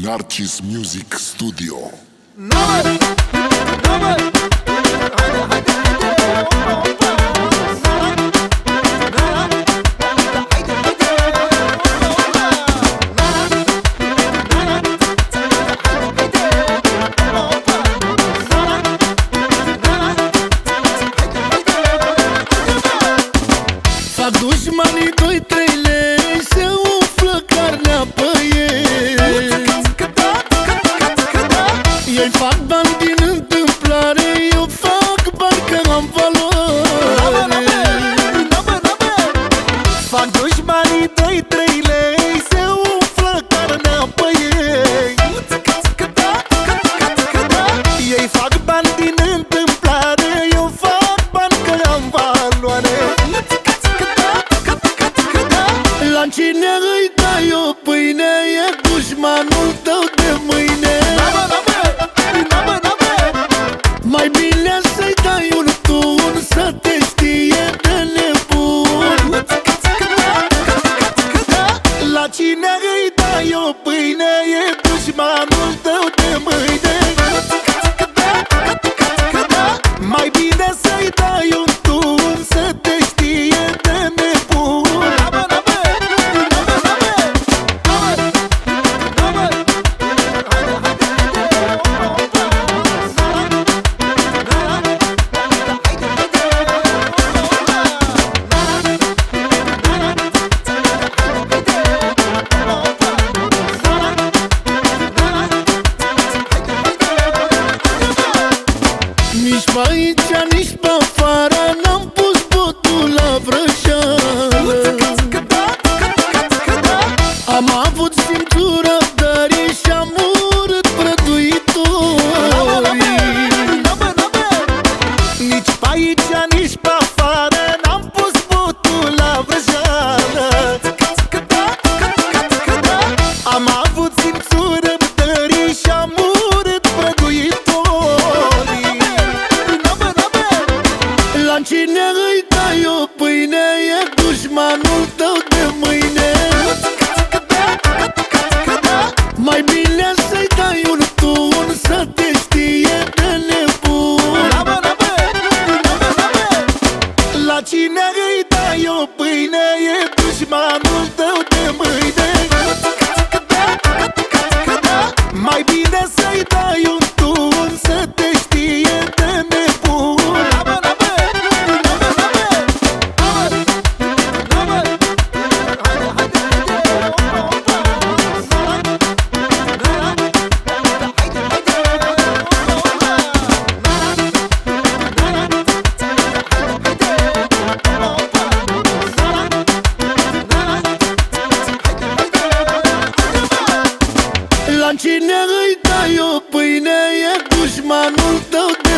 Narcis Music Studio. Number, number, am valoare Fac dușmanii doi, trei lei Se umflă carnea pe ei Ei fac bani din întâmplare Eu fac bani că am valoare. La cine îi dai o pâine E dușmanul tău de mâine. Mai bine Nici pe aici, nici pe afară N-am să-i dai un tun Să te știe de nebun. La cine îi dai o pâine E dușmanul cine îi dai o pâine? E dușmanul tău de